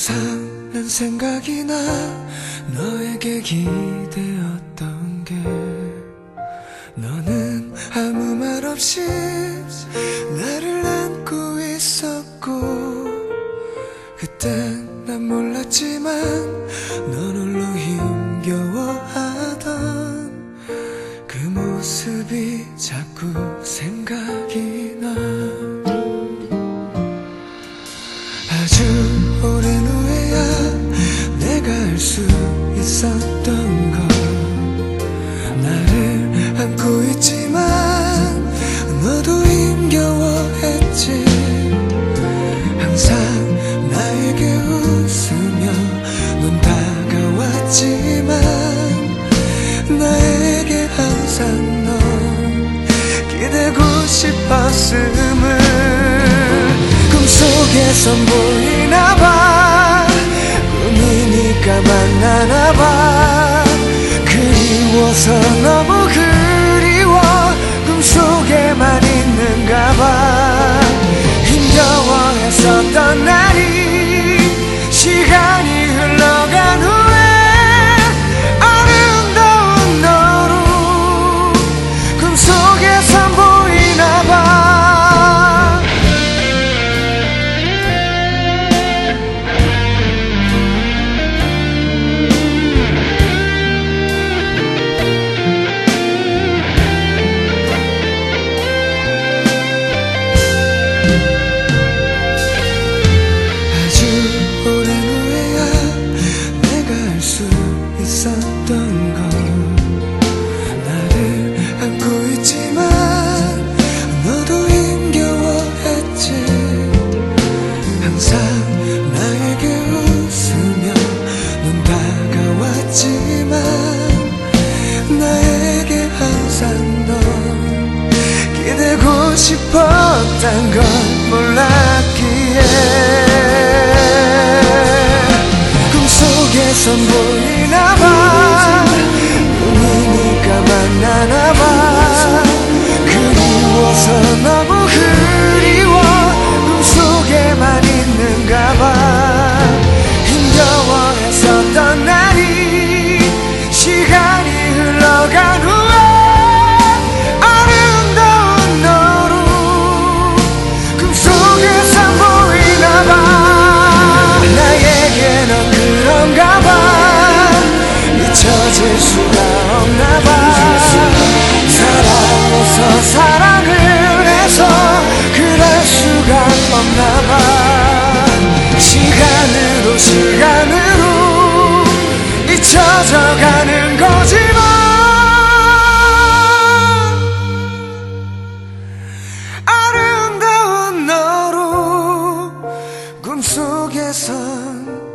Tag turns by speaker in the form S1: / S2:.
S1: 항상 난 생각이 나 너에게 기대었던 게 너는 아무 말 없이 나를 안고 있었고 그땐 난 몰랐지만 넌 홀로 힘겨워하던 그 모습이 자꾸 생각이 나. 아주 알 수 있었던 것 나를 안고 있지만 너도 힘겨워했지. 항상 나에게 웃으며 넌 다가왔지만 나에게 항상 넌 기대고 싶었음을 꿈속에선 보이나 그리 싶었단 걸 몰랐기에 꿈속에선 보이 안.